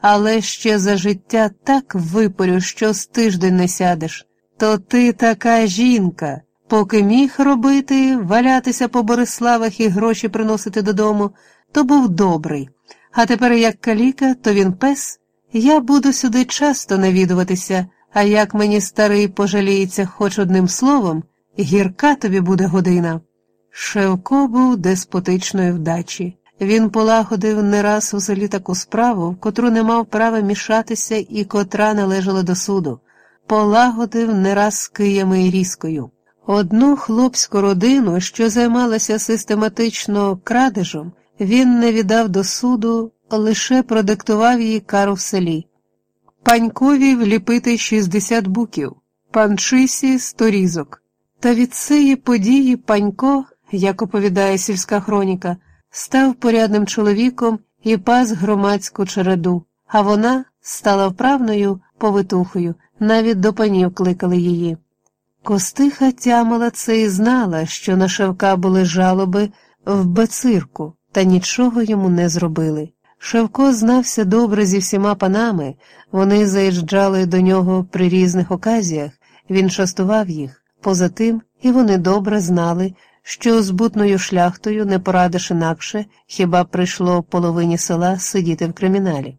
але ще за життя так випорю, що з тиждень не сядеш. То ти така жінка, поки міг робити, валятися по Бориславах і гроші приносити додому, то був добрий. А тепер, як каліка, то він пес. Я буду сюди часто навідуватися, а як мені старий пожаліється хоч одним словом, гірка тобі буде година. Шевко був деспотичної вдачі. Він полагодив не раз у селі таку справу, в котру не мав права мішатися і котра належала до суду, полагодив не раз киями і різкою. Одну хлопську родину, що займалася систематично крадежем, він не віддав до суду, лише продиктував їй кару в селі. Панькові вліпити 60 буків, панчисі 100 різок. Та від цієї події панько, як оповідає сільська хроніка, став порядним чоловіком і пас громадську череду, а вона стала вправною повитухою, навіть до панів кликали її. Костиха тямила це і знала, що на Шевка були жалоби в бецирку, та нічого йому не зробили. Шевко знався добре зі всіма панами, вони заїжджали до нього при різних оказіях, він частував їх. Поза тим, і вони добре знали, що з бутною шляхтою не порадиш інакше, хіба прийшло половині села сидіти в криміналі.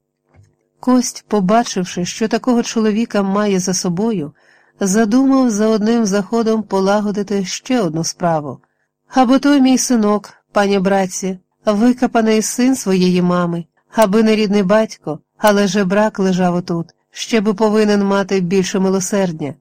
Кость, побачивши, що такого чоловіка має за собою, задумав за одним заходом полагодити ще одну справу. Або той мій синок, пані братці, викопаний син своєї мами, аби не рідний батько, але же брак лежав отут, ще би повинен мати більше милосердня.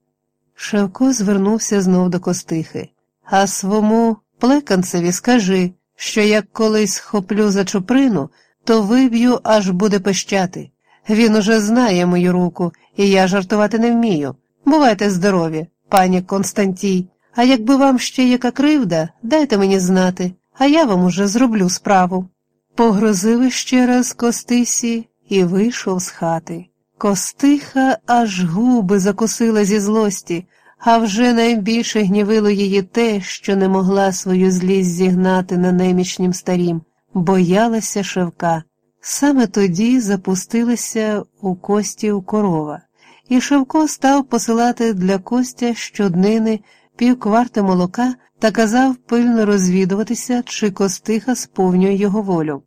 Шевко звернувся знов до костихи. А свому плеканцеві скажи, що як колись хоплю за чуприну, то виб'ю, аж буде пищати. Він уже знає мою руку, і я жартувати не вмію. Бувайте здорові, пані Константій, а якби вам ще яка кривда, дайте мені знати, а я вам уже зроблю справу. Погрозив ще раз Костисі і вийшов з хати. Костиха аж губи закусила зі злості, а вже найбільше гнівило її те, що не могла свою злість зігнати на немічнім старім, боялася Шевка. Саме тоді запустилася у Костів корова, і Шевко став посилати для Костя щоднини півкварти молока та казав пильно розвідуватися, чи Костиха сповнює його волю.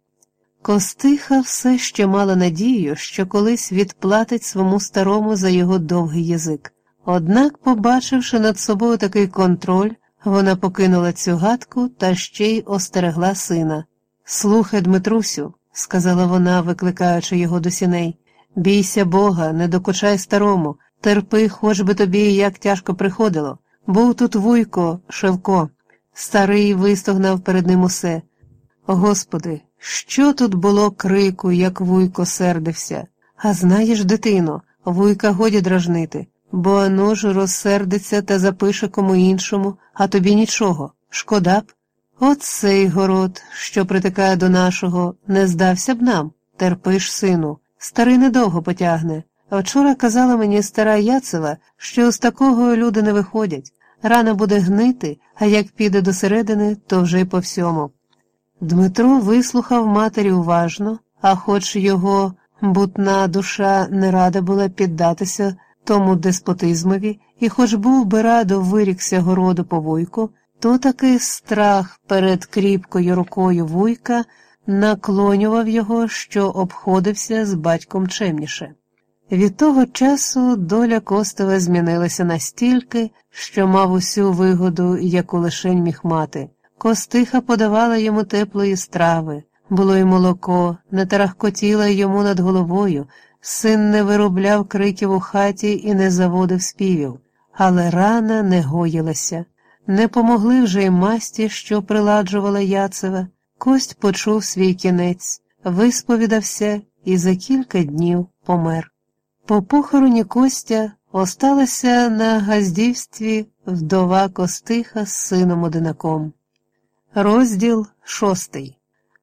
Костиха все ще мала надію, що колись відплатить своєму старому за його довгий язик. Однак, побачивши над собою такий контроль, вона покинула цю гадку та ще й остерегла сина. Слухай, Дмитрусю, сказала вона, викликаючи його до сіней, бійся Бога, не докучай старому, терпи, хоч би тобі як тяжко приходило. Був тут вуйко, Шевко. Старий вистогнав перед ним усе. Господи, що тут було крику, як вуйко сердився. А знаєш, дитино, вуйка годі дражнити, бо ану ж розсердиться та запише кому іншому, а тобі нічого. Шкода б. От цей город, що притикає до нашого, не здався б нам. Терпиш, сину. Старий недовго потягне. Вчора казала мені стара Яцева, що з такого люди не виходять. Рана буде гнити, а як піде до середини, то вже й по всьому. Дмитро вислухав матері уважно, а хоч його бутна душа не рада була піддатися тому деспотизмові, і хоч був би радо вирікся городу по вуйку, то такий страх перед кріпкою рукою вуйка наклонював його, що обходився з батьком чемніше. Від того часу доля Костова змінилася настільки, що мав усю вигоду, яку лишень міг мати. Костиха подавала йому теплої страви, було й молоко, не тарахкотіла йому над головою, син не виробляв криків у хаті і не заводив співів, але рана не гоїлася. Не помогли вже й масті, що приладжувала Яцева. Кость почув свій кінець, висповідався і за кілька днів помер. По похороні Костя осталася на газдівстві вдова Костиха з сином одинаком. Розділ шостий.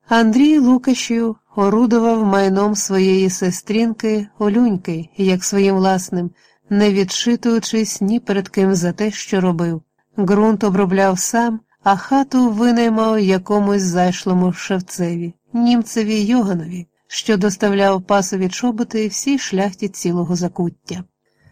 Андрій Лукашів орудував майном своєї сестрінки Олюньки, як своїм власним, не відчитуючись ні перед ким за те, що робив. Ґрунт обробляв сам, а хату винаймав якомусь зайшлому шевцеві, німцеві Йоганові, що доставляв пасові чоботи всій шляхті цілого закуття.